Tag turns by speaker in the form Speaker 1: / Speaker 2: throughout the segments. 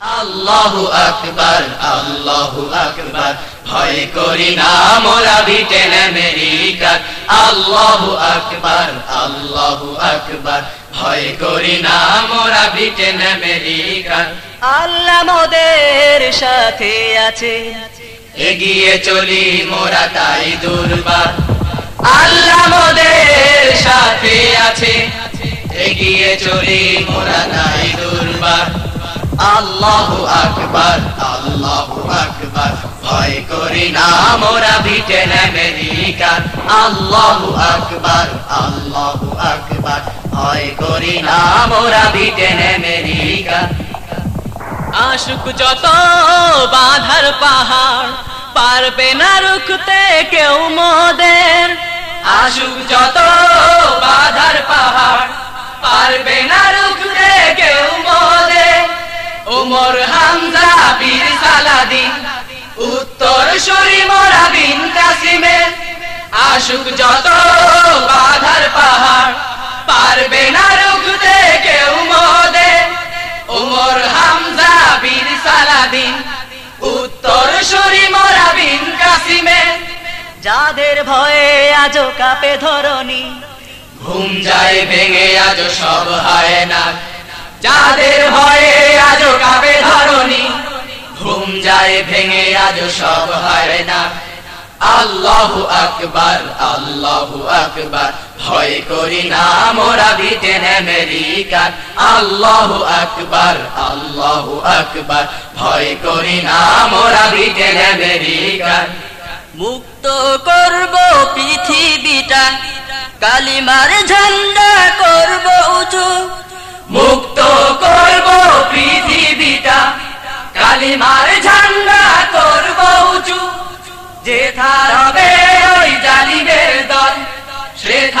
Speaker 1: আল্লাহু আকবার আল্লাহু আকবার। ভয় করি না মোরা ব্রিটেন আমেরিকা আল্লাহু আকবার আল্লাহু আকবার। ভয় করি না মোরা ব্রিটেন আমেরিকা
Speaker 2: আল্লাহ মোদের সাথে আছে।
Speaker 1: এগিয়ে চলি মোরা তাই দুর্বার। আল্লাহ মোদের সাথে আছে। এগিয়ে চলি মোরা তাই দুর্বার। আল্লাহু আকবার আল্লাহু আকবার। ভয় করি না মোরা ব্রিটেন আমেরিকা আল্লাহু আকবার আল্লাহু আকবার। ভয় করি না মোরা ব্রিটেন আমেরিকা
Speaker 2: আশুক যত বাধার পাহাড়, পারবে না রুখতে কেউ মোদের।
Speaker 1: আশুক যত বাধার পাহাড়, পারবে না রুখতে হামজা বীর সালাদিন উত্তর সরি বিন কাসিমে। আসুক যত বাধার পাহাড়, পারবে না রুখতে কেউ হামজা বীর সালাদিন উত্তর বিন কাসিমে।
Speaker 2: যাদের ভয়ে আজ কাপে ধরনি
Speaker 1: ঘুম যায় ভেঙে আজ সব হয় না। যাদের ভয়ে আজ কাপে ধরনি যায়, ভেঙে আজ সব হয় না। আল্লাহু আকবার আল্লাহু আকবার। ভয় করি না মোরা ব্রিটেন আমেরিকার আল্লাহু আকবার আল্লাহু আকবার। ভয় করি না মোরা ব্রিটেন আমেরিকার
Speaker 2: মুক্ত করব পৃথিবীটা, কালিমার ঝান্ডা করব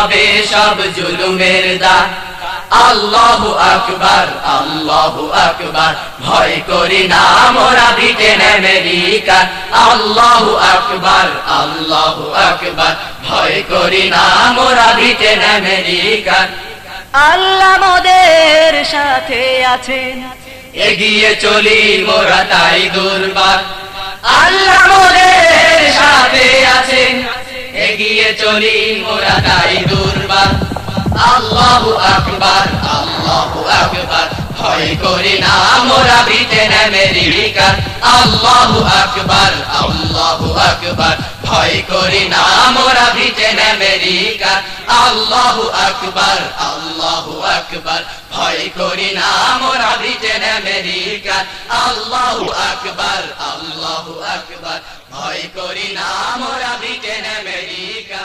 Speaker 1: হবে সব জুলুমের দান আল্লাহু আকবার আল্লাহু আকবার। ভয় করি না মোরা ব্রিটেন আমেরিকা আল্লাহু আকবার আল্লাহু আকবার। ভয় করি না মোরা ব্রিটেন আমেরিকা
Speaker 2: আল্লাহ মোদের সাথে আছেন।
Speaker 1: এগিয়ে চলি মোরা তাই দুর্বার। আল্লাহ মোদের চলি মোরা তাই দুর্বার। আল্লাহু আকবার আল্লাহু আকবার। ভয় করি না, মোরা ব্রিটেন আমেরিকা আল্লাহু আকবার আল্লাহু আকবার, ভয় করি না, মোরা ব্রিটেন আমেরিকা আল্লাহু আকবার আল্লাহু আকবার, ভয় করি না, মোরা ব্রিটেন আমেরিকা আল্লাহু আকবার আল্লাহু আকবার, ভয় করি না, মোরা ব্রিটেন আমেরিকা